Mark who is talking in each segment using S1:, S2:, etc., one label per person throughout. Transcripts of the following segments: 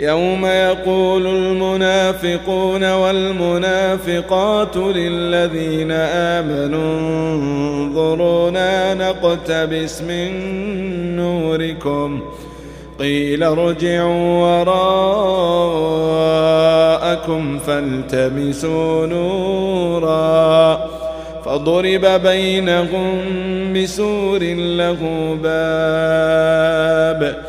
S1: يوم يقول المنافقون والمنافقات للذين آمنوا انظرونا نقتبس من نوركم قيل ارجعوا وراءكم فالتمسوا نورا فضرب بينهم بسور له باب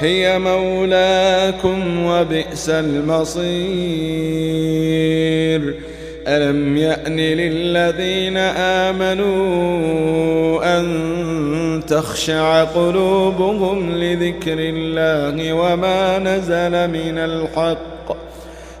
S1: هي مولاكم وبئس المصير ألم يأن للذين آمنوا أن تخشع قلوبهم لذكر الله وما نزل من الحق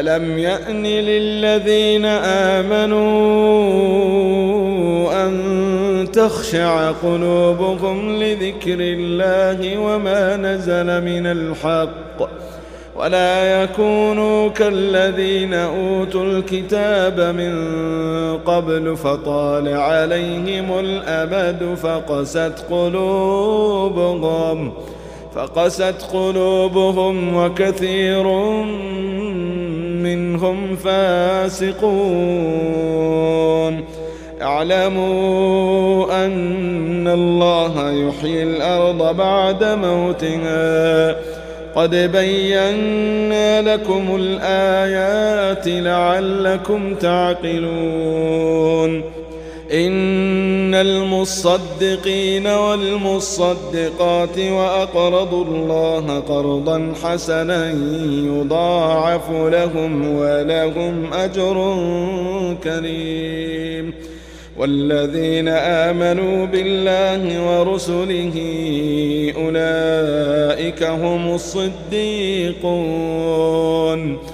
S1: ألم يأن للذين آمنوا أن تخشع قلوبهم لذكر الله وما نزل من الحق ولا يكونوا كالذين أوتوا الكتاب من قبل فطال عليهم الأبد فقست قلوبهم فقست قلوبهم وكثير هم فاسقون اعلموا أن الله يحيي الأرض بعد موتها قد بينا لكم الآيات لعلكم تعقلون ان المصدقين والمصدقات واقرضوا الله قرضا حسنا يضاعف لهم ولهم اجر كريم والذين امنوا بالله ورسله اولئك هم الصديقون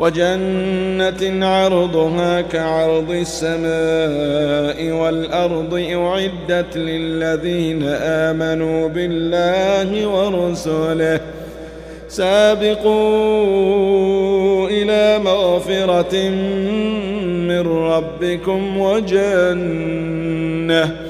S1: وجنة عرضها كعرض السماء والأرض أعدت للذين آمنوا بالله ورسله سابقوا إلى مغفرة من ربكم وجنة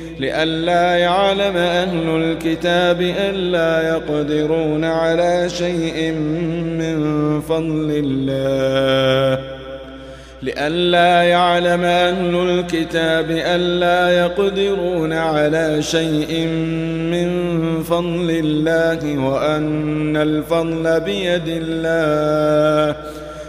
S1: لئلا يعلم أهل الكتاب ألا يقدرون على شيء من فضل الله لئلا يعلم أهل الكتاب ألا يقدرون على شيء من فضل الله وأن الفضل بيد الله